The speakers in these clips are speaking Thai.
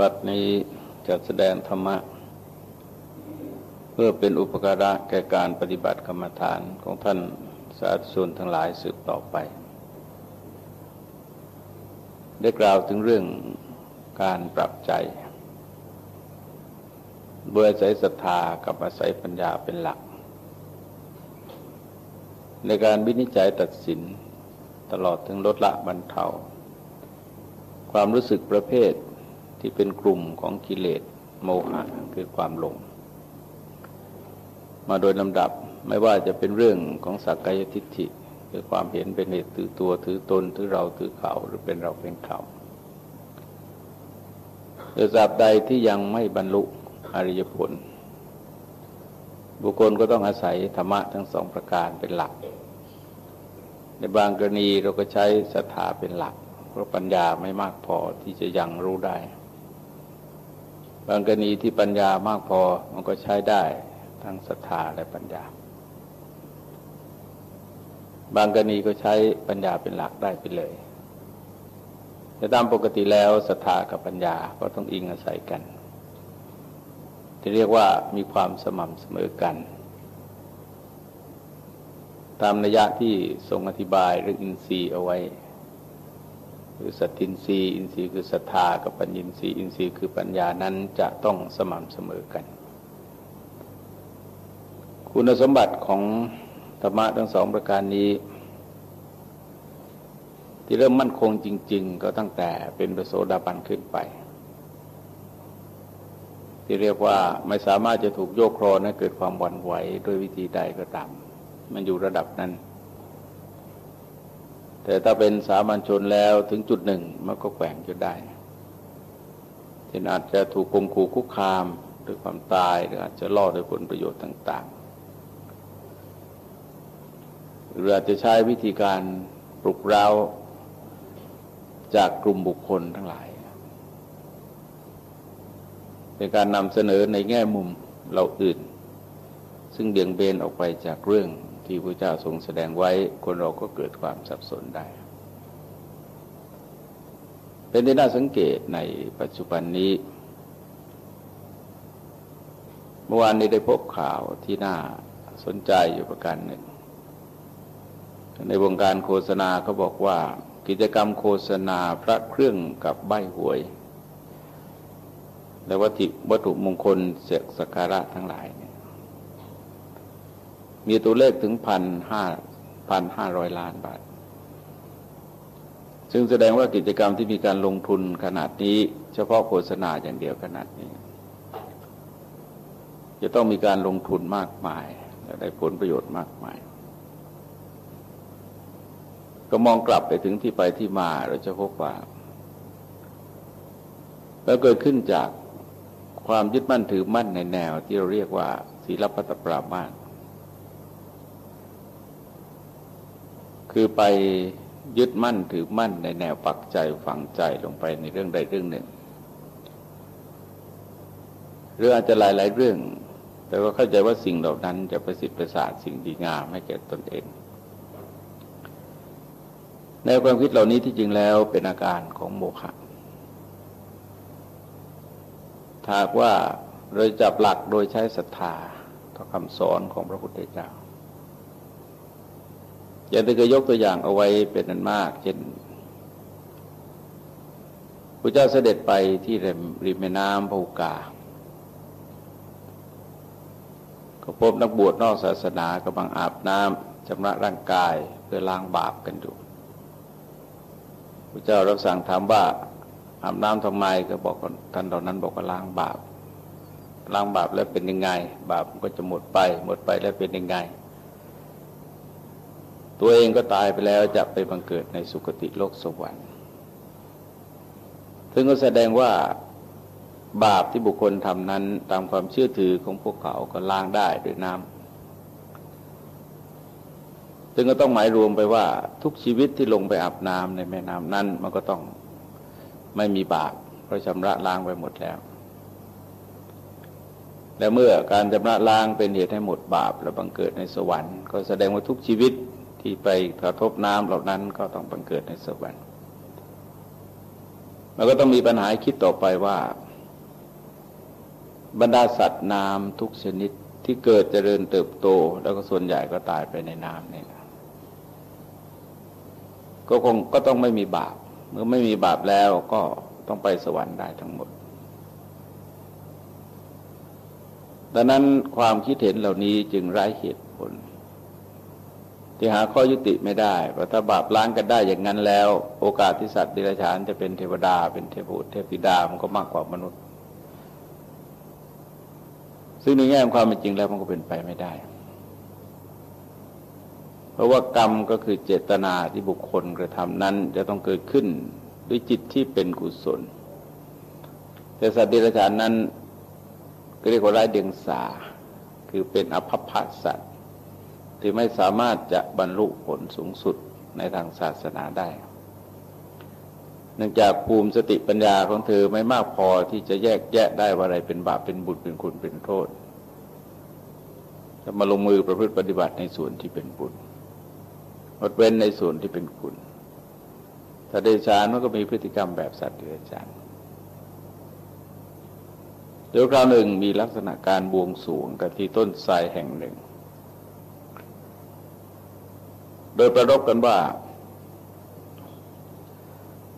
บัดนี้จะแสดงธรรมะ เพื่อเป็นอุปการะแก่การปฏิบัติกรรมฐานของท่านสาธุชนทั้งหลายสืบต่อไป ได้กล่าวถึงเรื่องการปรับใจโดยอาศัยศรัทธากับอาศัยปัญญาเป็นหลัก ในการวินิจฉัยตัดสินตลอดถึงลดละบรรเทา ความรู้สึกประเภท ที่เป็นกลุ่มของกิเลสโมหะคือความหลง มาโดยลำดับไม่ว่าจะเป็นเรื่องของสักกายทิฏฐิคือความเห็นเป็นเหตุถือตัวถือตนถือเราถือเขาหรือเป็นเราเป็นเขาโดยสาบใดที่ยังไม่บรรลุอริยผล บุคคลก็ต้องอาศัยธรรมะทั้งสองประการเป็นหลัก ในบางกรณีเราก็ใช้ศรัทธาเป็นหลัก เพราะปัญญาไม่มากพอที่จะยังรู้ได้ บางกรณีที่ปัญญามากพอมันก็ใช้ได้ทั้งศรัทธาและปัญญา บางกรณีก็ใช้ปัญญาเป็นหลักได้ไปเลย แต่ตามปกติแล้วศรัทธากับปัญญาก็ต้องอิงอาศัยกันที่เรียกว่ามีความสม่ำเสมอกัน ตามนัยยะที่ทรงอธิบายเรื่องอินทรีย์เอาไว้ คือสตตินทรีย์อินทรีย์คือศรัทธากับปัญญินทรีย์อินทรีย์คือปัญญานั้นจะต้องสม่ำเสมอกัน คุณสมบัติของธรรมะทั้งสองประการนี้ ที่เริ่มมั่นคงจริง ๆ ก็ตั้งแต่เป็นประโสดาบันขึ้นไป ที่เรียกว่าไม่สามารถจะถูกโยกครอนให้เกิดความหวั่นไหวด้วยวิธีใดก็ตามมันอยู่ระดับนั้น แต่ถ้าเป็นสามัญชนแล้วถึงจุดหนึ่งมันก็แกว่งจนได้เช่นอาจจะถูกคมขู่คุกคามด้วยความตายหรืออาจจะล่อด้วยผลประโยชน์ต่าง ๆ หรืออาจจะใช้วิธีการปลุกเร้าจากกลุ่มบุคคลทั้งหลายในการนำเสนอในแง่มุมเราอื่น ซึ่งเบี่ยงเบนออกไปจากเรื่อง ที่พระเจ้าทรงแสดงไว้คนเราก็เกิดความสับสนได้ เป็นที่น่าสังเกตในปัจจุบันนี้ เมื่อวานนี้ได้พบข่าวที่น่าสนใจอยู่ประการหนึ่ง ในวงการโฆษณาเขาบอกว่า กิจกรรมโฆษณาพระเครื่องกับใบหวย และวัตถุวัตถุมงคลเสกสการะทั้งหลาย มีตัวเลขถึงพันห้าพันห้าร้อยล้านบาท ซึ่งแสดงว่ากิจกรรมที่มีการลงทุนขนาดนี้ เฉพาะโฆษณาอย่างเดียวขนาดนี้ จะต้องมีการลงทุนมากมายและได้ผลประโยชน์มากมาย ก็มองกลับไปถึงที่ไปที่มาเราจะพบว่าแล้วเกิดขึ้นจากความยึดมั่นถือมั่นในแนวที่เราเรียกว่าศีลปัตปรามาส คือไปยึดมั่นถือมั่นในแนวปักใจฝังใจลงไปในเรื่องใดเรื่องหนึ่ง หรืออาจจะหลาย ๆ เรื่อง แต่ว่าเข้าใจว่าสิ่งเหล่านั้นจะประสิทธิ์ประสาทสิ่งดีงามให้แก่ตนเองในความคิดเหล่านี้ที่จริงแล้วเป็นอาการของโมฆะหากว่าเราจับหลักโดยใช้ศรัทธาต่อคำสอนของพระพุทธเจ้า อย่างที่เคยยกตัวอย่างเอาไว้เป็นนันมาก เช่นพระเจ้าเสด็จไปที่ริมแม่น้ำภูกา ก็พบนักบวชนอกศาสนากำลังอาบน้ำชำระร่างกายเพื่อล้างบาปกันอยู่พระเจ้ารับสั่งถามว่าอาบน้ำทำไมก็บอกท่านตอนนั้นบอกว่าล้างบาปล้างบาปแล้วเป็นยังไง บาปก็จะหมดไป หมดไปแล้วเป็นยังไง ตัวเองก็ตายไปแล้วจะไปบังเกิดในสุคติโลกสวรรค์ ซึ่งก็แสดงว่าบาปที่บุคคลทำนั้นตามความเชื่อถือของพวกเขาก็ล้างได้ด้วยน้ำซึ่งก็ต้องหมายรวมไปว่าทุกชีวิตที่ลงไปอาบน้ำในแม่น้ำนั้นมันก็ต้องไม่มีบาปเพราะชำระล้างไปหมดแล้ว และเมื่อการชำระล้างเป็นเหตุให้หมดบาปและบังเกิดในสวรรค์ ก็แสดงว่าทุกชีวิต ที่ไปกระทบน้ำเหล่านั้นก็ต้องบังเกิดในสวรรค์มันก็ต้องมีปัญหาคิดต่อไปว่า บรรดาสัตว์น้ำทุกชนิดที่เกิดเจริญเติบโต แล้วก็ส่วนใหญ่ก็ตายไปในน้ำนี่นะก็คงก็ต้องไม่มีบาป เมื่อไม่มีบาปแล้วก็ต้องไปสวรรค์ได้ทั้งหมด ดังนั้นความคิดเห็นเหล่านี้จึงไร้เหตุผล ที่หาข้อยุติไม่ได้เพราะถ้าบาปล้างกันได้อย่างนั้นแล้ว โอกาสที่สัตว์ดิรัจฉานจะเป็นเทวดา เป็นเทพุเทพิดามันก็มากกว่ามนุษย์ ซึ่งในแง่ความเป็นจริงแล้วมันก็เป็นไปไม่ได้ เพราะว่ากรรมก็คือเจตนาที่บุคคลกระทำนั้นจะต้องเกิดขึ้นด้วยจิตที่เป็นกุศล แต่สัตว์เดรัจฉานนั้นก็เรียกว่าไร้เดียงสาคือเป็นอภพสัตว์ ที่ไม่สามารถจะบรรลุผลสูงสุดในทางศาสนาได้ เนื่องจากภูมิสติปัญญาของเธอไม่มากพอที่จะแยกแยะได้ว่าอะไรเป็นบาปเป็นบุญเป็นคุณเป็นโทษ จะมาลงมือประพฤติปฏิบัติในส่วนที่เป็นบุญงดเว้นในส่วนที่เป็นคุณสัตว์เดรัจฉานมันก็มีพฤติกรรมแบบสัตว์เดรัจฉานเดี๋ยวคราวหนึ่งมีลักษณะการบวงสรวงกันที่ต้นไทรแห่งหนึ่ง โดยประรบกันว่า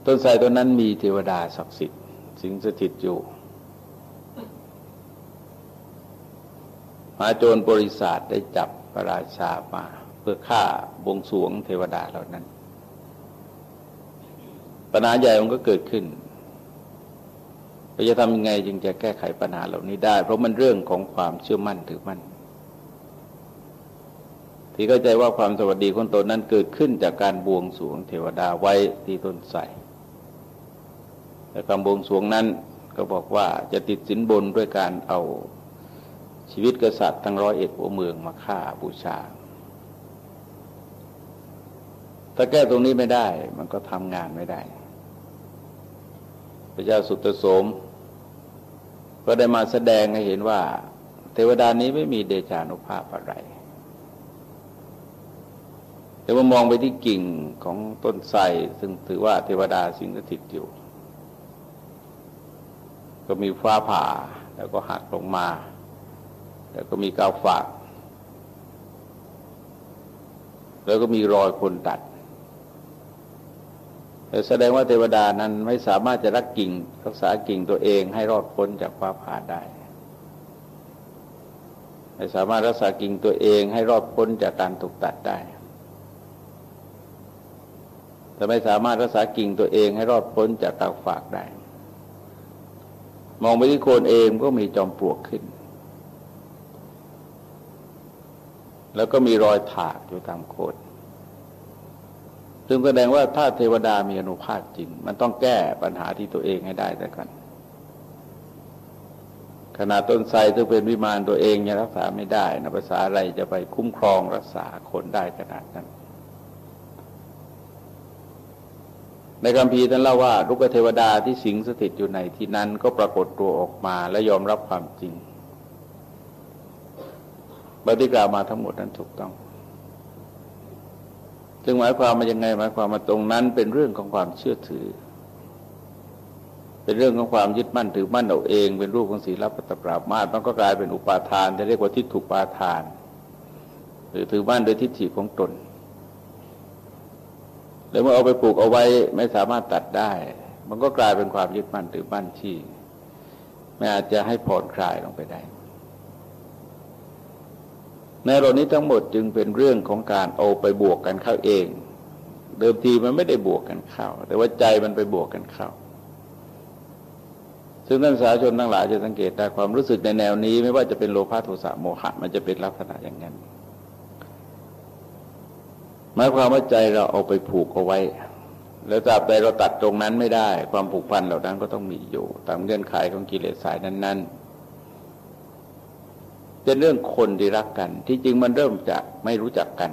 ต้นไทรต้นนั้นมีเทวดาศักดิ์สิทธิ์ สิงสถิตอยู่มาโจรบริษัทได้จับพระราชามาเพื่อฆ่าบวงสวงเทวดาเหล่านั้น ปัญหาใหญ่มันก็เกิดขึ้นเราจะทำยังไงจึงจะแก้ไขปัญหาเหล่านี้ได้ เพราะมันเรื่องของความเชื่อมั่นถือมั่น ที่เข้าใจว่าความสวัสดีของตนนั้นเกิดขึ้นจากการบวงสรวงเทวดาไว้ที่ต้นไทรแต่การบวงสรวงนั้นก็บอกว่าจะติดสินบนด้วยการเอาชีวิตกษัตริย์ทั้งร้อยเอ็ดหัวเมืองมาฆ่าบูชา ถ้าแก้ตรงนี้ไม่ได้มันก็ทำงานไม่ได้ พระเจ้าสุตโสม ก็ได้มาแสดงให้เห็นว่า เทวดานี้ไม่มีเดชานุภาพอะไร แต่ว่ามองไปที่กิ่งของต้นไทรซึ่งถือว่าเทวดาสิงสถิตอยู่ ก็มีฟ้าผ่าแล้วก็หักลงมา แล้วก็มีกาวฝาก แล้วก็มีรอยคนตัดแสดงว่าเทวดานั้นไม่สามารถจะรักกิ่งรักษากิ่งตัวเองให้รอดพ้นจากฟ้าผ่าได้ ไม่สามารถรักษากิ่งตัวเองให้รอดพ้นจากการถูกตัดได้ แต่ไม่สามารถรักษากิ่งตัวเองให้รอดพ้นจากตาฝากได้ มองไปที่โคนเองก็มีจอมปลวกขึ้น แล้วก็มีรอยถากอยู่ตามโคนซึ่งแสดงว่าถ้าเทวดามีอนุภาพจริง มันต้องแก้ปัญหาที่ตัวเองให้ได้แต่กันขนาดต้นไทรซึ่งเป็นวิมานตัวเองยังรักษาไม่ได้นะภาษาอะไรจะไปคุ้มครองรักษาคนได้ขนาดนั้น ในคำพีท่านเล่าว่าลูกเทวดาที่สิงสถิตอยู่ในที่นั้นก็ปรากฏตัวออกมาและยอมรับความจริงบัติกล่าวมาทั้งหมดนั้นถูกต้อง จึงหมายความมายังไงหมายความมาตรงนั้นเป็นเรื่องของความเชื่อถือ เป็นเรื่องของความยึดมั่นถือมั่นเอาเอง เป็นรูปของศีลปัตตปรามาตมันก็กลายเป็นอุปาทานจะเรียกว่าทิฏฐุปาทาน หรือถือมั่นโดยทิฏฐิของตน แล้วเมื่อเอาไปปลูกเอาไว้ไม่สามารถตัดได้ มันก็กลายเป็นความยึดมั่นถือมั่นที่ไม่อาจจะให้ผ่อนคลายลงไปได้ ในเหล่านี้ทั้งหมดจึงเป็นเรื่องของการเอาไปบวกกันเข้าเอง เดิมทีมันไม่ได้บวกกันเข้า แต่ว่าใจมันไปบวกกันเข้าซึ่งท่านสาชนทั้งหลายจะสังเกตได้ความรู้สึกในแนวนี้ ไม่ว่าจะเป็นโลภะโทสะโมหะ มันจะเป็นลักษณะอย่างนั้น หมายความว่าใจเราเอาไปผูกเอาไว้ แล้วตราบใดเราตัดตรงนั้นไม่ได้ ความผูกพันเหล่านั้นก็ต้องมีอยู่ ตามเงื่อนไขของกิเลสสายนั้น ๆ เป็นเรื่องคนที่รักกัน ที่จริงมันเริ่มจากไม่รู้จักกัน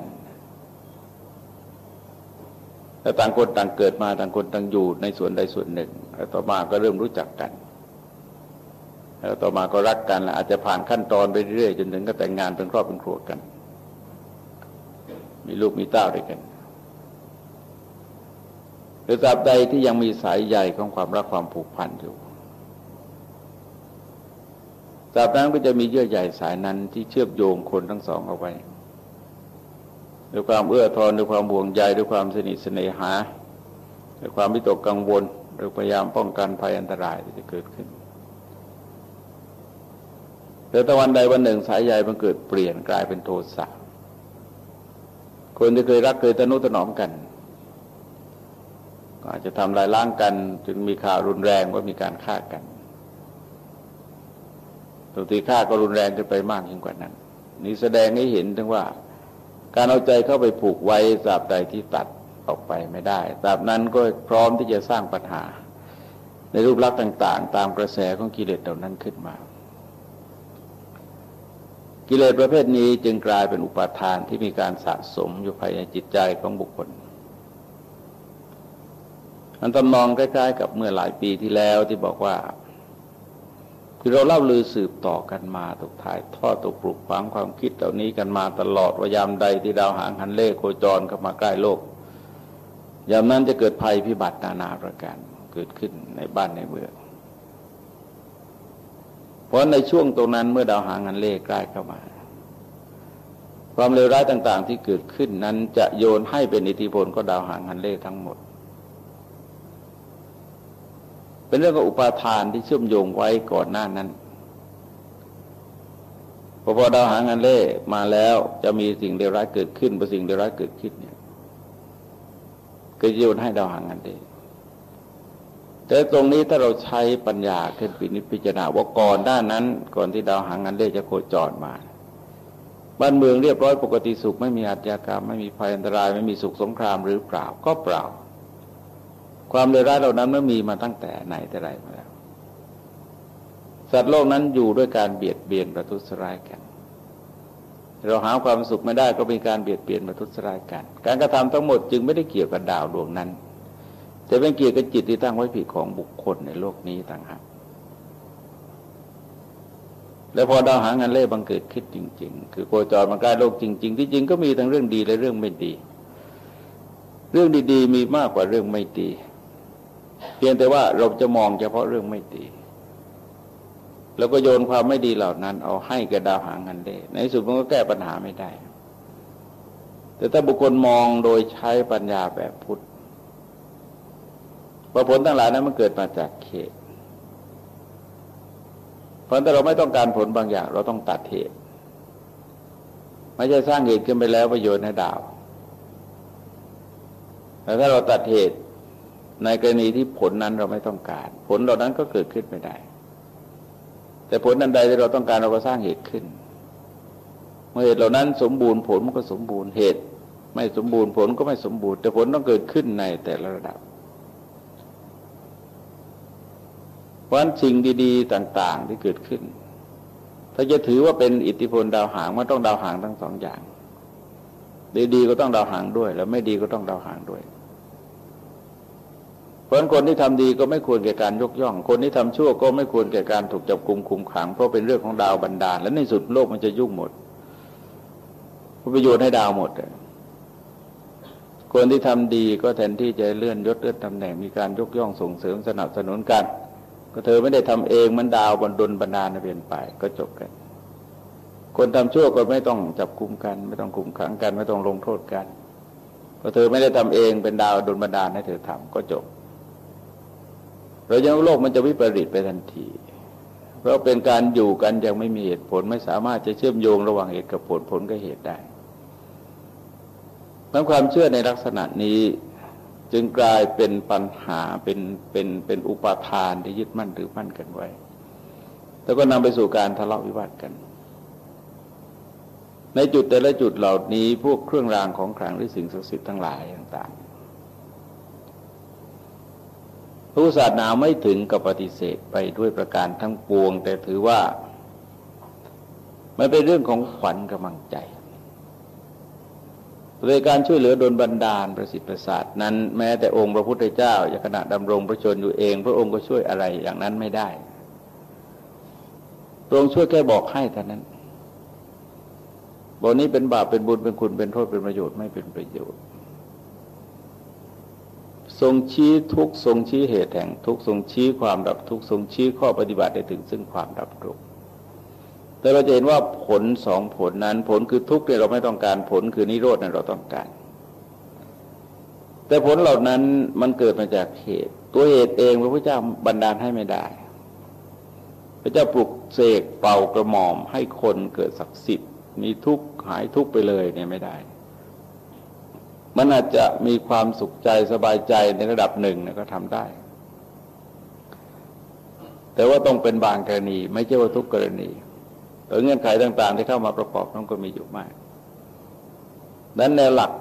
แล้วต่างคนต่างเกิดมาต่างคนต่างอยู่ในส่วนใดส่วนหนึ่ง แล้วต่อมาก็เริ่มรู้จักกัน แล้วต่อมาก็รักกันแล้วอาจจะผ่านขั้นตอนไปเรื่อยจนถึงก็แต่งงานเป็นครอบเป็นครัวกัน มีลูกมีเต้าด้วยกันหรือตราบใดที่ยังมีสายใยของความรักความผูกพันอยู่ตราบนั้นก็จะมีเยื่อใยสายนั้นที่เชื่อมโยงคนทั้งสองเอาไว้ด้วยความเอื้อทอนด้วยความห่วงใยด้วยความสนิทสนหาด้วยความวิตกกังวลโดยพยายามป้องกันภัยอันตรายที่จะเกิดขึ้นแต่ตะวันใดวันหนึ่งสายใยมันเกิดเปลี่ยนกลายเป็นโทสะ คนที่เคยรักเคยตนุถนอมกันก็อาจจะทำลายล้างกันจนมีข่าวรุนแรงว่ามีการฆ่ากันตัวตีฆ่าก็รุนแรงขึ้นไปมากยิ่งกว่านั้น นี่แสดงให้เห็นถึงว่า การเอาใจเข้าไปผูกไว้ตราบใดที่ตัดออกไปไม่ได้ตราบนั้นก็พร้อมที่จะสร้างปัญหา ในรูปลักษณ์ต่าง ๆ ตามกระแสของกิเลสเหล่านั้นขึ้นมา กิเลสประเภทนี้จึงกลายเป็นอุปาทานที่มีการสะสมอยู่ภายในจิตใจของบุคคลมันตำนองใกล้ๆกับเมื่อหลายปีที่แล้วที่บอกว่า คือเราเล่าลือสืบต่อกันมาตกถ่ายทอดตกปลุกฝังความคิดเหล่านี้กันมาตลอดว่ายามใดที่ดาวหางหันเลขโคจรเข้ามาใกล้โลก ยามนั้นจะเกิดภัยพิบัตินานาประการเกิดขึ้นในบ้านในเมือง เพราะในช่วงตรงนั้นเมื่อดาวหางหันเลขใกล้เข้ามา ความเลวร้ายต่างๆ ที่เกิดขึ้นนั้นจะโยนให้เป็นอิทธิพลก็ดาวหางหันเลขทั้งหมด เป็นเรื่องของอุปาทานที่เชื่อมโยงไว้ก่อนหน้านั้นพอพอดาวหางานเล่มาแล้วจะมีสิ่งเลวร้ายเกิดขึ้นพอสิ่งเลวร้ายเกิดขึ้นเนี่ยก็โยนให้ดาวหางานเล่ แต่ตรงนี้ถ้าเราใช้ปัญญาขึ้นปินิพิจารณาว่าก่อนด้านนั้น ก่อนที่ดาวหางานเล่จะโคจรมาบ้านเมืองเรียบร้อยปกติสุข ไม่มีอาชญากรรม ไม่มีภัยอันตราย ไม่มีสุขสงครามหรือเปล่าก็เปล่า ความเลวร้ายเหล่านั้นมันมีมาตั้งแต่ไหนแต่ไรมาแล้ว สัตว์โลกนั้นอยู่ด้วยการเบียดเบียนประทุษร้ายกัน เราหาความสุขไม่ได้ก็เป็นการเบียดเบียนประทุษร้ายกัน การกระทำทั้งหมดจึงไม่ได้เกี่ยวกับดาวดวงนั้น แต่เป็นเกี่ยวกับจิตที่ตั้งไว้ผิดของบุคคลในโลกนี้ต่างหากแล้วพอดาวหางานเล่บังเกิดขึ้นจริง ๆ คือโคจรมาใกล้โลกจริง ๆ ที่จริงก็มีทั้งเรื่องดีและเรื่องไม่ดี เรื่องดี ๆ มีมากกว่าเรื่องไม่ดี เพียงแต่ว่าเราจะมองเฉพาะเรื่องไม่ดี แล้วก็โยนความไม่ดีเหล่านั้น เอาให้กระดาวหางกันได้ในสุดมันก็แก้ปัญหาไม่ได้ แต่ถ้าบุคคลมองโดยใช้ปัญญาแบบพุทธ ผลทั้งหลายนั้นมันเกิดมาจากเขตเพราะถ้าเราไม่ต้องการผลบางอย่าง เราต้องตัดเหตุไม่ใช่สร้างเหตุขึ้นไปแล้วประโยชน์ให้ดาวแต่ถ้าเราตัดเหตุในกรณีที่ผลนั้นเราไม่ต้องการ ผลเหล่านั้นก็เกิดขึ้นไม่ได้ แต่ผลนั้นใดที่เราต้องการเราก็สร้างเหตุขึ้น เมื่อเหตุเหล่านั้นสมบูรณ์ผลมันก็สมบูรณ์เหตุ ไม่สมบูรณ์ผลก็ไม่สมบูรณ์ แต่ผลต้องเกิดขึ้นในแต่ละระดับเพ ราะฉะนั้นสิ่งดีๆ ต่าง ๆ ที่เกิดขึ้น ถ้าจะถือว่าเป็นอิทธิพลดาวหางมันต้องดาวหางทั้งสองอย่างดีๆก็ต้องดาวหางด้วย แล้วไม่ดีก็ต้องดาวหางด้วยพราะคนที่ทำดีก็ไม่ควรแก่การยกย่อง คนที่ทำชั่วก็ไม่ควรแก่การถูกจับกลุมคุมขัง เพราะเป็นเรื่องของดาวบันดาล และในสุดโลกมันจะยุ่งหมดประโยชน์ให้ดาวหมด คนที่ทำดีก็แทนที่จะเลื่อนยศเลื่อนตำแหน่งมีการยกย่องส่งเสริมสนับสนุนกัน ก็เธอไม่ได้ทำเองมันดาวบนดลบันดาลเปลี่ยนไปก็จบกัน คนทำชั่วก็ไม่ต้องจับกุมกัน ไม่ต้องคุมขังกัน ไม่ต้องลงโทษกัน ก็เธอไม่ได้ทำเองเป็นดาวดลบันดาลให้เธอทำก็จบเรายังโลกมันจะวิปริตไปทันที เพราะเป็นการอยู่กันยังไม่มีเหตุผลไม่สามารถจะเชื่อมโยงระหว่างเหตุกับผลผลกับเหตุได้ความเชื่อในลักษณะนี้ จึงกลายเป็นปัญหาเป็นเป็นเป็นอุปาทานที่ยึดมั่นถือมั่นกันไว้ แล้วก็นำไปสู่การทะเลาะวิวาทกัน ในจุดแต่ละจุดเหล่านี้พวกเครื่องรางของขลังหรือสิ่งศักดิ์สิทธิ์ทั้งหลายต่างผู้ศาสนาไม่ถึงกับปฏิเสธไปด้วยประการทั้งปวง แต่ถือว่า มันเป็นเรื่องของขวัญกำลังใจ โดยการช่วยเหลือดลบันดาลประสิทธิ์ประสาทนั้น แม้แต่องค์พระพุทธเจ้าอย่างขณะดำรงพระชนอยู่เอง พระองค์ก็ช่วยอะไรอย่างนั้นไม่ได้พระองค์ช่วยแค่บอกให้เท่านั้นบอกนี้เป็นบาปเป็นบุญเป็นคุณเป็นโทษเป็นประโยชน์ไม่เป็นประโยชน์ ทรงชี้ทุกทรงชี้เหตุแห่งทุกทรงชี้ความดับทุกทรงชี้ข้อปฏิบัติได้ถึงซึ่งความดับทุก แต่เราจะเห็นว่าผลสองผลนั้นผลคือทุกข์ที่เราไม่ต้องการผลคือนิโรธนั้นเราต้องการ แต่ผลเหล่านั้นมันเกิดมาจากเหตุ ตัวเหตุเองพระพุทธเจ้าบันดาลให้ไม่ได้ พระเจ้าปลุกเสกเป่ากระหม่อมให้คนเกิดศักดิ์สิทธิ์มีทุกข์หายทุกข์ไปเลยเนี่ยไม่ได้ มันอาจจะมีความสุขใจสบายใจในระดับหนึ่งก็ทำได้ แต่ว่าต้องเป็นบางกรณี ไม่ใช่ว่าทุกกรณี เงื่อนไขต่างๆ ที่เข้ามาประกอบนั้นก็มีอยู่มากนั้นในหลัก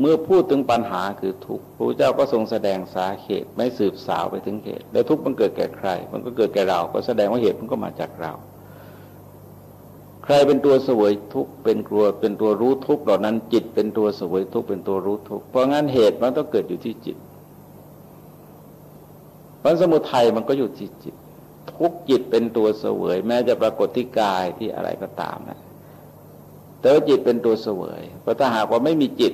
เมื่อพูดถึงปัญหาคือทุกข์พระเจ้าก็ทรงแสดงสาเหตุไม่สืบสาวไปถึงเหตุ แล้วทุกข์มันเกิดแก่ใคร มันก็เกิดแก่เรา ก็แสดงว่าเหตุมันก็มาจากเรา ใครเป็นตัวสวยทุกข์เป็นตัวเป็นตัวรู้ทุกข์เหล่านั้นจิตเป็นตัวสวยทุกข์เป็นตัวรู้ทุกข์เพราะงั้นเหตุมันต้องเกิดอยู่ที่จิตเพราะสมุทัยมันก็อยู่ที่จิต ทุกจิตเป็นตัวเสวย แม้จะปรากฏที่กายที่อะไรก็ตามนะแต่ว่าจิตเป็นตัวเสวยเพราะถ้าหากว่าไม่มีจิต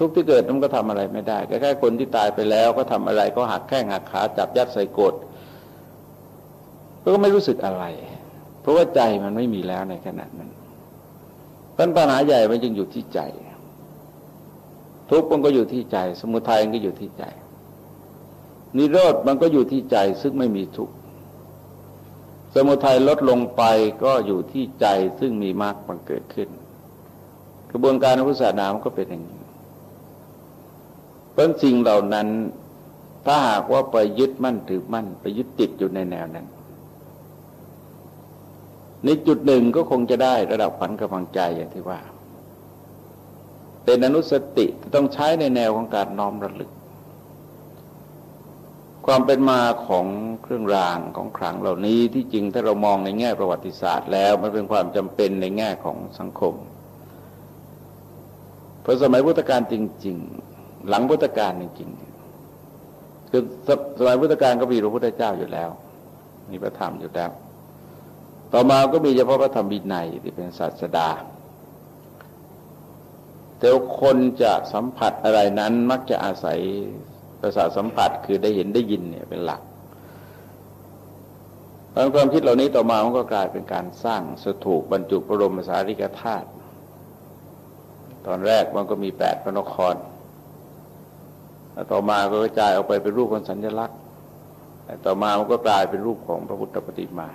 ทุกที่เกิดมันก็ทำอะไรไม่ได้แค่คนที่ตายไปแล้วก็ทำอะไรก็หักแข้งหักขาจับยัดใส่กดก็ไม่รู้สึกอะไร เพราะว่าใจมันไม่มีแล้วในขณะนั้นปัญหาใหญ่มันจึงอยู่ที่ใจ ทุกข์มันก็อยู่ที่ใจ สมุทัยมันก็อยู่ที่ใจ นิโรธมันก็อยู่ที่ใจซึ่งไม่มีทุกข์ สมุทัยลดลงไปก็อยู่ที่ใจซึ่งมีมรรคมันเกิดขึ้น กระบวนการพุทธศาสนามันก็เป็นอย่างนี้เพราะสิ่งเหล่านั้นถ้าหากว่าไปยึดมั่นถือมั่นไปยึดติดอยู่ในแนวนั้น ในจุดหนึ่งก็คงจะได้ระดับขวัญกำลังใจอย่างที่ว่า เป็นอนุสติต้องใช้ในแนวของการน้อมระลึก ความเป็นมาของเครื่องรางของขลังเหล่านี้ที่จริงถ้าเรามองในแง่ประวัติศาสตร์แล้วมันเป็นความจำเป็นในแง่ของสังคมเพราะสมัยพุทธกาลจริง ๆ หลังพุทธกาลจริงๆคือสมัยพุทธกาลก็มีพระพุทธเจ้าอยู่แล้ว มีพระธรรมอยู่แล้ว ต่อมาก็มีเฉพาะพระธรรมวินัยที่เป็นศาสดาแต่คนจะสัมผัสอะไรนั้นมักจะอาศัย ประสาทสัมผัสคือได้เห็นได้ยินเนี่ยเป็นหลักความคิดเหล่านี้ต่อมามันก็กลายเป็นการสร้างสถูปบรรจุพระบรมสารีริกธาตุตอนแรกมันก็มีแปดพระนครแล้วต่อมาก็กระจายออกไปเป็นรูปของสัญลักษณ์แต่ต่อมามันก็กลายเป็นรูปของพระพุทธปฏิมา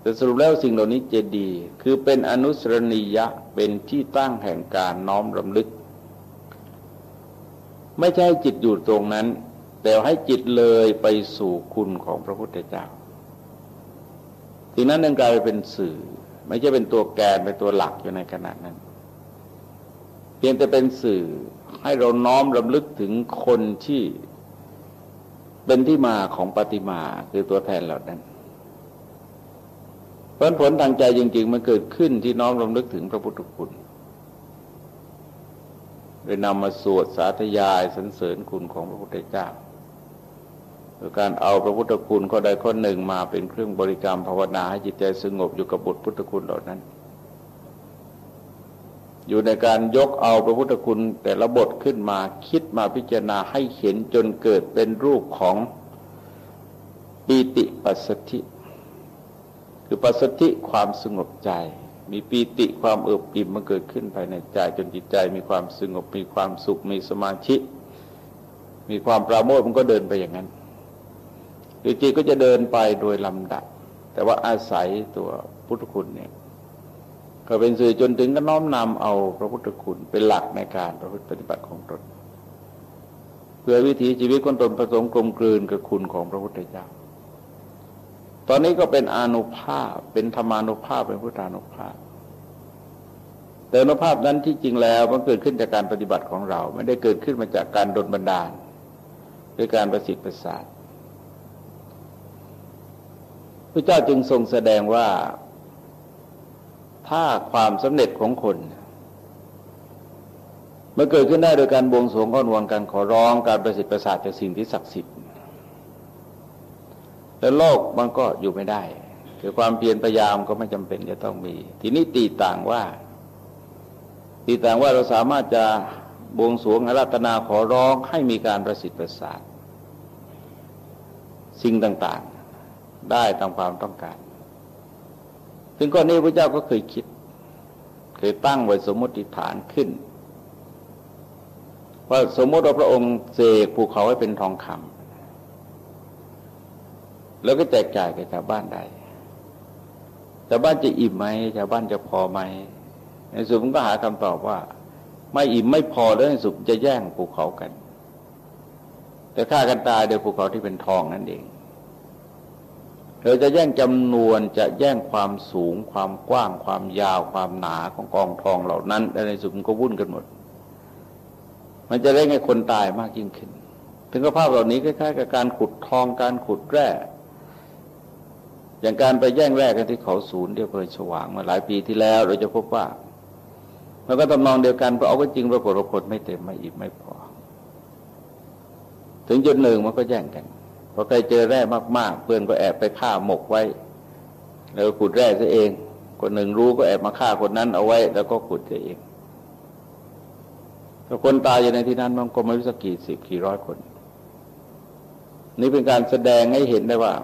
แต่สรุปแล้วสิ่งเหล่านี้เจดีคือเป็นอนุสรณียะเป็นที่ตั้งแห่งการน้อมรำลึก ไม่ใช่จิตอยู่ตรงนั้น แต่ให้จิตเลยไปสู่คุณของพระพุทธเจ้าสิ่งนั้นนั่นกลายเป็นสื่อ ไม่ใช่เป็นตัวแกนเป็นตัวหลักอยู่ในขณะนั้น เพียงแต่เป็นสื่อให้เราน้อมรำลึกถึงคนที่เป็นที่มาของปฏิมาคือตัวแทนเหล่านั้นผลผลทางใจจริง ๆ มันเกิดขึ้นที่น้อมรำลึกถึงพระพุทธคุณ โดยนำมาสวดสาธยายสรรเสริญคุณของพระพุทธเจ้าโดยการเอาพระพุทธคุณข้อใดข้อหนึ่งมาเป็นเครื่องบริกรรมภาวนาให้จิตใจสงบอยู่กับบทพุทธคุณเหล่านั้น อยู่ในการยกเอาพระพุทธคุณแต่ละบทขึ้นมาคิดมาพิจารณาให้เห็นจนเกิดเป็นรูปของปีติปัสสธิ คือปัสสธิความสงบใจ มีปีติความเอิบอิ่มมันเกิดขึ้นภายในใจจนจิตใจมีความสงบมีความสุขมีสมาธิมีความปราโมทมันก็เดินไปอย่างนั้นหรือจิตก็จะเดินไปโดยลำดับ แต่ว่าอาศัยตัวพุทธคุณเนี่ยก็เป็นสื่อจนถึงก็น้อมนำเอาพระพุทธคุณเป็นหลักในการประพฤติปฏิบัติของตนเพื่อวิถีชีวิตคนตนผสมกลมกลืนกับคุณของพระพุทธเจ้า ตอนนี้ก็เป็นอนุภาพเป็นธรรมานุภาพเป็นพุทธานุภาพ แต่อนุภาพนั้นที่จริงแล้วมันเกิดขึ้นจากการปฏิบัติของเรา ไม่ได้เกิดขึ้นมาจากการดลบันดาลด้วยการประสิทธิ์ประสาทพระเจ้าจึงทรงแสดงว่าถ้าความสำเร็จของคนมันเกิดขึ้นได้โดยการบวงสรวงข้อนวงการขอร้องการประสิทธิ์ประสาทจากสิ่งที่ศักดิ์สิทธิ์ แล้วโลกมันก็อยู่ไม่ได้ คือความเพียรพยายามก็ไม่จำเป็นจะต้องมี ทีนี้ตีต่างว่า ตีต่างว่าเราสามารถจะบวงสรวงอาราธนาขอร้องให้มีการประสิทธิ์ประสาทสิ่งต่างๆ ได้ตามความต้องการ ซึ่งก้อนนี้พระเจ้าก็เคยคิด เคยตั้งไว้สมมติฐานขึ้น ว่าสมมติว่าพระองค์เสกภูเขาให้เป็นทองคำ แล้วก็แจกจ่ายแก่ชาวบ้านได้ชาวบ้านจะอิ่มไหมชาวบ้านจะพอไหมในสุดมันก็หาคำตอบว่า ไม่อิ่มไม่พอแล้วในสุดจะแย่งภูเขากัน แต่ฆ่ากันตายโดยภูเขาที่เป็นทองนั่นเองเราจะแย่งจำนวนจะแย่งความสูง ความกว้าง ความยาว ความหนาของกองทองเหล่านั้นในสุดมันก็วุ่นกันหมด มันจะได้ไงคนตายมากยิ่งขึ้น ถึงกับภาพเหล่านี้คล้ายๆกับการขุดทองการขุดแร่ อย่างการไปแย่งแรกกันที่เขาศูนย์เดียวเพยฉวางมาหลายปีที่แล้ว เราจะพบว่ามันก็ตำนองเดียวกันพราะเอาก็จริงปรากฏว่าคนไม่เต็มไม่อิ่มไม่พอ ถึงจุดหนึ่งมันก็แย่งกันพอใครเจอแร่มากๆเพื่อนก็แอบไปฆ่าหมกไว้ แล้วขุดแร่ซะเอง คนหนึ่งรู้ก็แอบมาฆ่าคนนั้นเอาไว้ แล้วก็ขุดซะเองถ้าคนตายอยู่ในที่นั้นมันก็ไม่รู้สักกี่สิบกี่ร้อยคน นี่เป็นการแสดงให้เห็นได้ว่า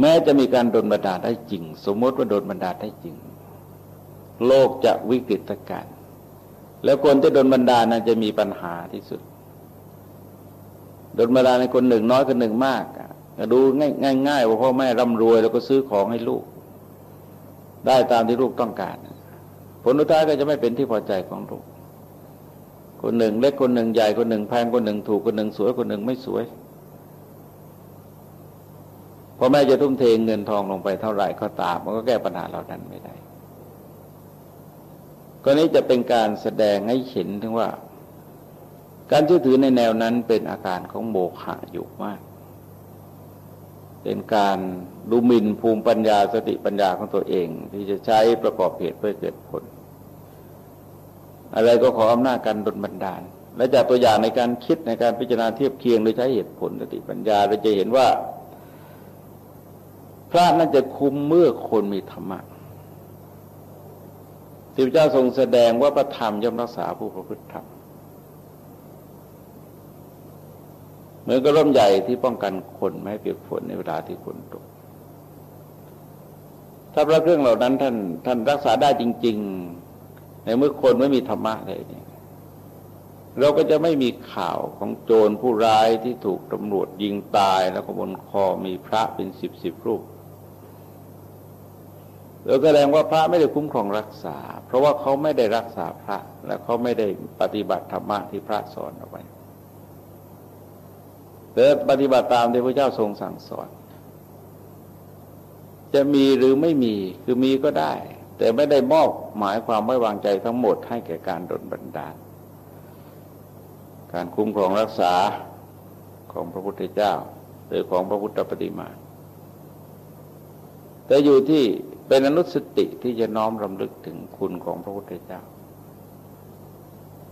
แม้จะมีการโดนบันดาลได้จริง สมมติว่าโดนบันดาลได้จริง โลกจะวิกฤตการแล้วคนที่โดนบันดาลนั้นจะมีปัญหาที่สุดโดนบันดาลในคนหนึ่งน้อยคนหนึ่งมากดูง่ายง่ายว่าพ่อแม่ร่ำรวย แล้วก็ซื้อของให้ลูก ได้ตามที่ลูกต้องการ ผลท้ายก็จะไม่เป็นที่พอใจของลูก คนหนึ่งเล็กคนหนึ่งใหญ่คนหนึ่งแพงคนหนึ่งถูกคนหนึ่งสวยคนหนึ่งไม่สวย พอแม่จะทุ่มเทเงินทองลงไปเท่าไหร่ก็ตาม มันก็แก้ปัญหาเหล่านั้นไม่ได้ก็นี้จะเป็นการแสดงให้เห็นถึงว่า การเชื่อถือในแนวนั้นเป็นอาการของโมฆะอยู่มาก เป็นการดูหมิ่นภูมิปัญญาสติปัญญาของตัวเอง ที่จะใช้ประกอบเหตุเพื่อเกิดผล อะไรก็ขออำนาจการดลบันดาล และจากตัวอย่างในการคิดในการพิจารณาเทียบเคียงโดยใช้เหตุผลสติปัญญาเราจะเห็นว่า พระนั่นจะคุ้มเมื่อคนมีธรรมะที่พระเจ้าทรงแสดงว่าพระธรรมย่อมรักษาผู้ประพฤติธรรมเหมือนกับร่มใหญ่ที่ป้องกันคนไม่ให้เปียกฝนในเวลาที่ฝนตก ถ้าพระเครื่องเหล่านั้นท่านท่านรักษาได้จริง ๆ ในเมื่อคนไม่มีธรรมะเลยเนี่ยเราก็จะไม่มีข่าวของโจรผู้ร้ายที่ถูกตำรวจยิงตายแล้วก็บนคอมีพระเป็นสิบสิบรูป เราแสดงว่าพระไม่ได้คุ้มครองรักษา เพราะว่าเขาไม่ได้รักษาพระ และเขาไม่ได้ปฏิบัติธรรมะที่พระสอนเอาไว้แต่ปฏิบัติตามที่พระเจ้าทรงสั่งสอน จะมีหรือไม่มีคือมีก็ได้ แต่ไม่ได้มอบหมายความไม่วางใจทั้งหมดให้แก่การดลบันดาล การคุ้มครองรักษาของพระพุทธเจ้า หรือของพระพุทธปฏิมาแต่อยู่ที่ เป็นอนุสติที่จะน้อมรำลึกถึงคุณของพระพุทธเจ้า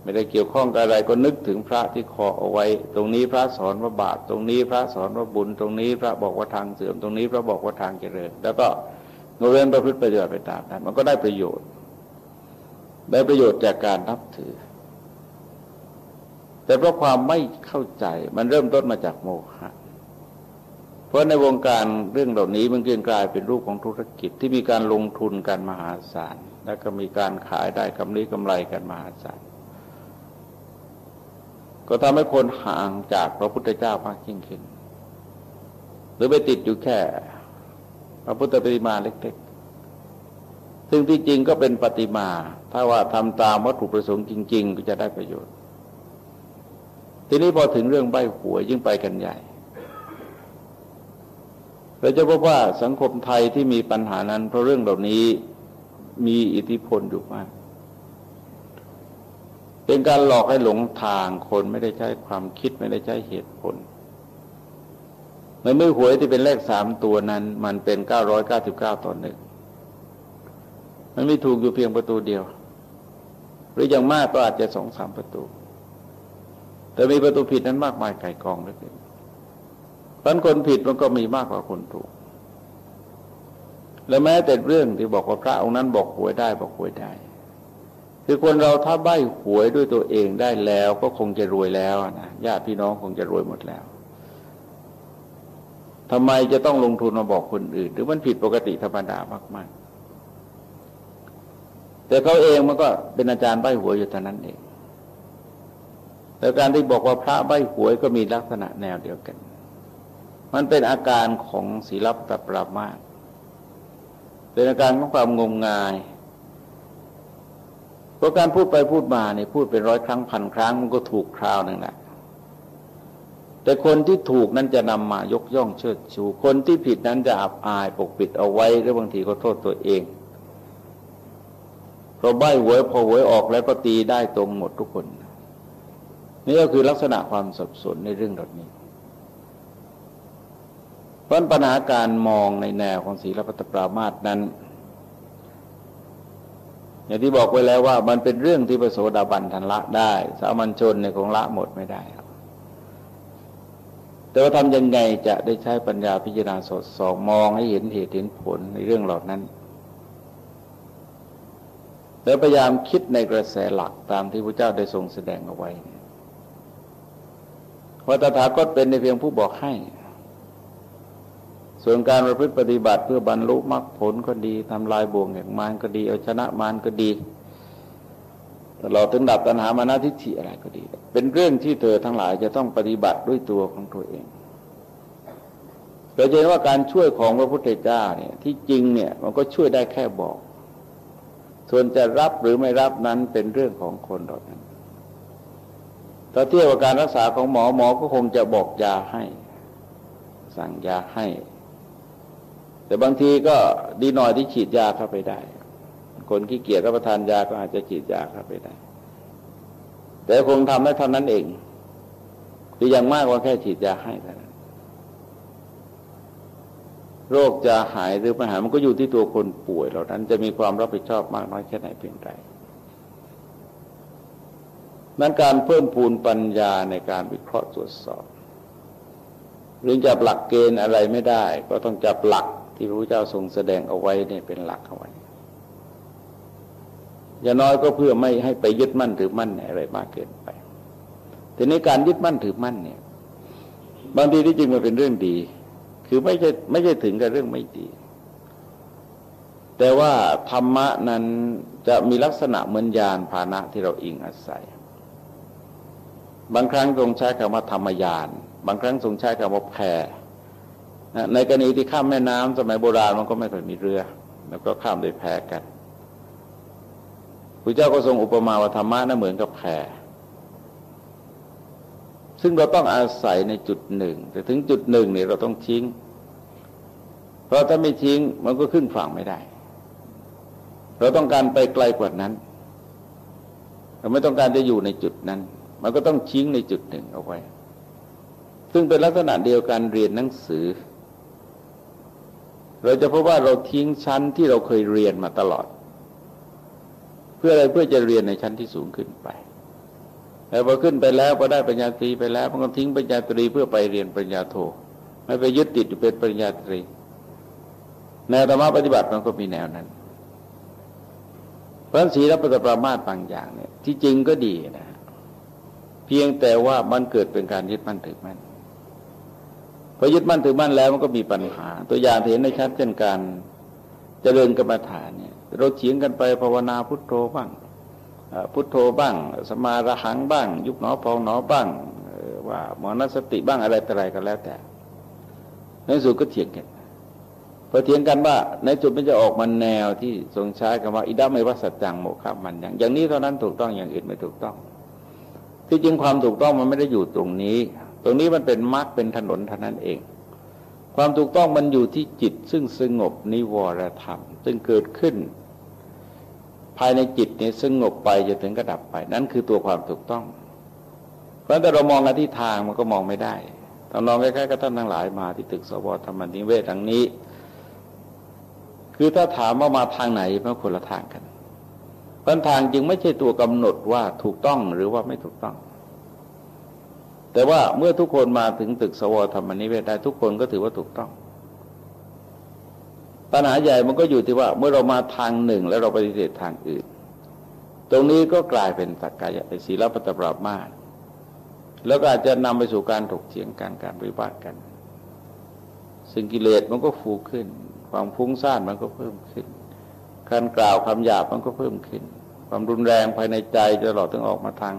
ไม่ได้เกี่ยวข้องกับอะไรก็นึกถึงพระที่คอเอาไว้ ตรงนี้พระสอนว่าบาปตรงนี้พระสอนว่าบุญ ตรงนี้พระบอกว่าทางเสื่อมตรงนี้พระบอกว่าทางเจริญ แล้วก็โนเวนประพฤติประโยชน์ไปตามนั้นมันก็ได้ประโยชน์ ได้ประโยชน์จากการนับถือ แต่เพราะความไม่เข้าใจมันเริ่มต้นมาจากโมฆะ เพราะในวงการเรื่องเหล่านี้มันเกินกลายเป็นรูปของธุรกิจที่มีการลงทุนกันมหาศาล และก็มีการขายได้กำไรกำไรกันมหาศาล ก็ทำให้คนห่างจากพระพุทธเจ้ามากยิ่งขึ้น หรือไปติดอยู่แค่ พระพุทธปฏิมาเล็กๆ ซึ่งที่จริงก็เป็นปฏิมา ถ้าว่าทำตามวัตถุประสงค์จริง ๆ ก็จะได้ประโยชน์ ทีนี้พอถึงเรื่องใบหัวยยิ่งไปกันใหญ่ เราจะพบว่าสังคมไทยที่มีปัญหานั้น เพราะเรื่องเหล่านี้มีอิทธิพลอยู่มากเป็นการหลอกให้หลงทางคนไม่ได้ใช้ความคิดไม่ได้ใช้เหตุผลในมือหวยที่เป็นเลขสามตัวนั้น มันเป็นเก้าร้อยเก้าสิบเก้าต่อหนึ่งมันไม่ถูกอยู่เพียงประตูเดียว หรืออย่างมากก็อาจจะสองสามประตู แต่มีประตูผิดนั้นมากมายไก่กองเหลือเกิน พันคนผิดมันก็มีมากกว่าคนถูก และแม้แต่เรื่องที่บอกว่าพระองค์นั้นบอกหวยได้บอกหวยได้ คือคนเราถ้าใบ้หวยด้วยตัวเองได้แล้ว ก็คงจะรวยแล้วนะญาติพี่น้องคงจะรวยหมดแล้วทำไมจะต้องลงทุนมาบอกคนอื่น หรือมันผิดปกติธรรมดามากๆ แต่เขาเองมันก็เป็นอาจารย์ใบหวยอยู่เท่านั้นเองแต่การที่บอกว่าพระใบหวยก็มีลักษณะแนวเดียวกัน มันเป็นอาการของศีลปปรามาสเป็นอาการของความงมงายเพราะการพูดไปพูดมาเนี่ยพูดเป็นร้อยครั้งพันครั้งมันก็ถูกคราวหนึ่งแหละแต่คนที่ถูกนั้นจะนำมายกย่องเชิดชู คนที่ผิดนั้นจะอับอายปกปิดเอาไว้หรือบางทีก็โทษตัวเองเพราะใบหวยพอหวยออกแล้วก็ตีได้ตรงหมดทุกคน นี่ก็คือลักษณะความสับสนในเรื่องเหล่านี้ เพราะปัญหาการมองในแนวของศีลปฏิปรามาสนั้น อย่างที่บอกไว้แล้วว่ามันเป็นเรื่องที่พระโสดาบันทันละได้ สามัญชนในของละหมดไม่ได้แต่ว่าทำยังไงจะได้ใช้ปัญญาพิจารณาสดสองมองให้เห็นเหตุเห็นผลในเรื่องเหล่านั้นแล้วพยายามคิดในกระแสหลักตามที่พระเจ้าได้ทรงแสดงเอาไว้ว่าตถาคตเป็นในเพียงผู้บอกให้ ส่วนการประพฤติปฏิบัติเพื่อบรรลุมรรคผลก็ดีทำลายบ่วงแห่งมารก็ดีเอาชนะมารก็ดีตลอดถึงดับตัณหามานาทิฏฐิอะไรก็ดี เป็นเรื่องที่เธอทั้งหลายจะต้องปฏิบัติด้วยตัวของตัวเองเราจะเห็นว่าการช่วยของพระพุทธเจ้าเนี่ยที่จริงเนี่ยมันก็ช่วยได้แค่บอก ส่วนจะรับหรือไม่รับนั้นเป็นเรื่องของคนดอกนั้นถ้าเทียบกับการรักษาของหมอหมอก็คงจะบอกยาให้ สั่งยาให้ แต่บางทีก็ดีหน่อยที่ฉีดยาเข้าไปได้ คนขี้เกียจรับประทานยาก็อาจจะฉีดยาเข้าไปได้ แต่คงทำได้เท่านั้นเองหรือย่างมากว่าแค่ฉีดยาให้เท่านั้นโรคจะหายหรือไม่หายมันก็อยู่ที่ตัวคนป่วยเหล่านั้นจะมีความรับผิดชอบมากน้อยแค่ไหนเพียงไรนั้นการเพิ่มพูนปัญญาในการวิเคราะห์ตรวจสอบ หรือจับหลักเกณฑ์อะไรไม่ได้ ก็ต้องจับหลัก ที่พระพุทธเจ้าทรงแสดงเอาไว้เนี่ยเป็นหลักเอาไว้อย่างน้อยก็เพื่อไม่ให้ไปยึดมั่นถือมั่นอะไรมากเกินไปทีนี้การยึดมั่นถือมั่นเนี่ย บางทีที่จริงมันเป็นเรื่องดี คือไม่ใช่ไม่ใช่ถึงกับเรื่องไม่ดี แต่ว่าธรรมะนั้นจะมีลักษณะเหมือนยานพาหนะที่เราอิงอาศัย บางครั้งทรงใช้คำว่าธรรมยาน บางครั้งทรงใช้คำว่าแพร ในกรณีที่ข้ามแม่น้ำสมัยโบราณมันก็ไม่ค่อยมีเรือ แล้วก็ข้ามโดยแพกันพระเจ้าก็ทรงอุปมาว่าธรรมะน่ะเหมือนกับแพซึ่งเราต้องอาศัยในจุดหนึ่ง แต่ถึงจุดหนึ่งเนี่ยเราต้องทิ้ง เพราะถ้าไม่ทิ้งมันก็ขึ้นฝั่งไม่ได้ เราต้องการไปไกลกว่านั้น เราไม่ต้องการจะอยู่ในจุดนั้น มันก็ต้องทิ้งในจุดหนึ่งเอาไว้ ซึ่งเป็นลักษณะเดียวกันเรียนหนังสือ เราจะพบว่าเราทิ้งชั้นที่เราเคยเรียนมาตลอด เพื่ออะไรเพื่อจะเรียนในชั้นที่สูงขึ้นไปแต่พอขึ้นไปแล้วพอได้ปัญญาตรีไปแล้วมันก็ทิ้งปัญญาตรีเพื่อไปเรียนปัญญาโทไม่ไปยึดติดอยู่เป็นปัญญาตรีแนวธรรมะปฏิบัติมันก็มีแนวนั้นเพราะศีลปฏิปรามาตบางอย่างเนี่ย ที่จริงก็ดีนะเพียงแต่ว่ามันเกิดเป็นการยึดมั่นถือมั่น พอยึดมั่นถือมั่นแล้วมันก็มีปัญหา ตัวอย่างเห็นในชัดเช่นการเจริญกรรมฐานเนี่ยเราเฉียงกันไปภาวนาพุทโธบ้างพุทโธบ้าง สมาระหังบ้าง ยุบหนอพองหนอบ้างว่ามรณสติบ้างอะไรแต่ไรก็แล้วแต่ในสุดก็เถียงกันพอเถียงกันว่าในจุดมันจะออกมาแนวที่ทรงใช้คำว่าอิดาไม่วัสัจจังโมฆะมันอย่างอย่างนี้เท่านั้นถูกต้องอย่างอื่นไม่ถูกต้อง ที่จริงความถูกต้องมันไม่ได้อยู่ตรงนี้ ตรงนี้มันเป็นมรรคเป็นถนนเท่านั้นเอง ความถูกต้องมันอยู่ที่จิต ซึ่งสงบนิวรธรรม ซึ่งเกิดขึ้น ภายในจิตนี้สงบไปจะถึงกระดับไป นั่นคือตัวความถูกต้อง เพราะแต่เรามองกันที่ทางมันก็มองไม่ได้ตอนลองใกล้ๆกับท่านทั้งหลายมาที่ตึกสวธรรมนิเวศทางนี้ คือถ้าถามว่ามาทางไหนมันคนละทางกันเพราะทางจึงไม่ใช่ตัวกำหนดว่าถูกต้องหรือว่าไม่ถูกต้อง แต่ว่าเมื่อทุกคนมาถึงตึกสวธรรมนิเวศได้ทุกคนก็ถือว่าถูกต้อง ปัญหาใหญ่มันก็อยู่ที่ว่า เมื่อเรามาทางหนึ่งแล้วเราปฏิเสธทางอื่น ตรงนี้ก็กลายเป็นสักกายเป็นศีลปฏิบัติมาแล้วก็อาจจะนำไปสู่การถกเถียงกันการวิวาทกัน ซึ่งกิเลสมันก็ฟูขึ้น ความฟุ้งซ่านมันก็เพิ่มขึ้น การกล่าวคำหยาบมันก็เพิ่มขึ้น ความรุนแรงภายในใจตลอดถึงออกมาทาง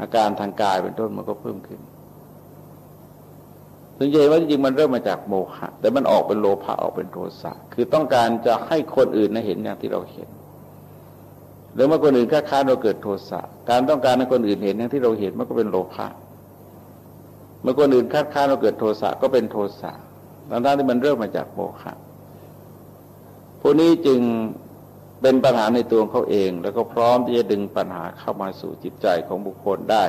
อาการทางกายเป็นต้นมันก็เพิ่มขึ้นถึงจะเห็นว่าจริงมันเริ่มมาจากโมหะ แต่มันออกเป็นโลภะออกเป็นโทสะคือต้องการจะให้คนอื่นเห็นอย่างที่เราเห็นหรือเมื่อคนอื่นค้าค้านเราเกิดโทสะการต้องการให้คนอื่นเห็นอย่างที่เราเห็นมันก็เป็นโลภะเมื่อคนอื่นคัดค้านเราเกิดโทสะก็เป็นโทสะทั้งที่มันเริ่มมาจากโมฆะพวกนี้จึง เป็นปัญหาในตัวเขาเอง แล้วก็พร้อมที่จะดึงปัญหาเข้ามาสู่จิตใจของบุคคลได้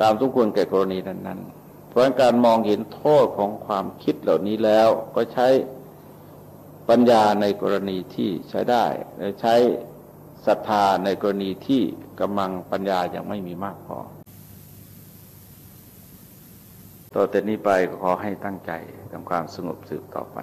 ตามทุกควรแก่กรณีนั้นๆ เพราะการมองเห็นโทษของความคิดเหล่านี้แล้วก็ใช้ปัญญาในกรณีที่ใช้ได้และใช้ศรัทธาในกรณีที่กำลังปัญญายังไม่มีมากพอ ต่อแต่นี้ไปขอให้ตั้งใจทำความสงบสืบต่อไป